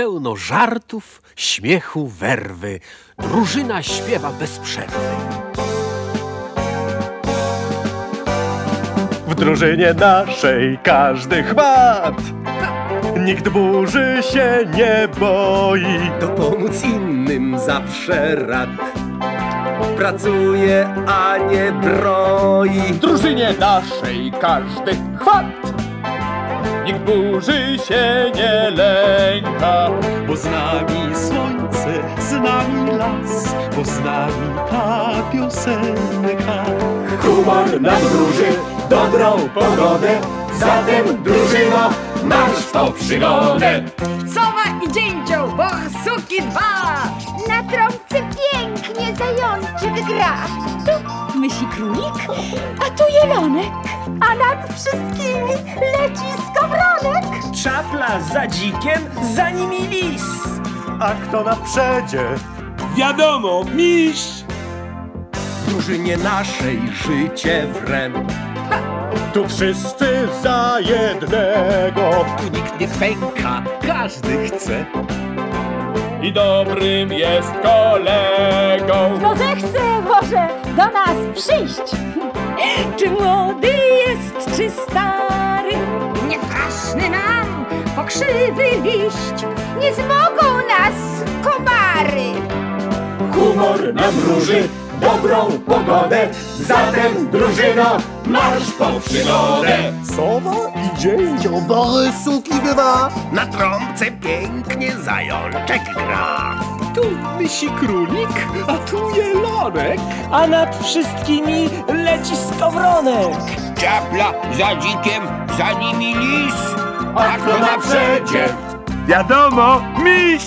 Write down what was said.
pełno żartów, śmiechu, werwy. Drużyna śpiewa bez przerwy. W drużynie naszej każdy chwat. Nikt burzy się nie boi. To pomóc innym zawsze rad. Pracuje, a nie broi. W drużynie naszej każdy chwat. Nikt burzy się nie lęka Bo z nami słońce, z nami las Bo z nami ta piosenka Humor nam wróży dobrą pogodę Zatem drużyno, marsz po przygodę Sowa i dzięcioł, borsuki dwa! Na trąbce pięknie zajączek gra. Tu mysi królik, a tu jelonek. A nad wszystkimi leci skowronek. Czapla za dzikiem, za nimi lis. A kto na przedzie? Wiadomo, miś. Drużynie naszej życie wrem Tu wszyscy za jednego Tu nikt nie kwęka, każdy chce I dobrym jest kolegą Kto zechce, może do nas przyjść. Czy młody czy stary, Nie straszny nam pokrzywy liść! nie zmogą nas komary. Humor nam wróży dobrą pogodę Zatem drużyno, marsz po przygodę Sowa i dzięcioł, borysuki dwa Na trąbce pięknie zajączek gra Tu mysi królik, a tu jelonek. A nad wszystkimi leci skowronek. Czapla za dzikiem, za nimi lis A kto na przedzie? Wiadomo, miś!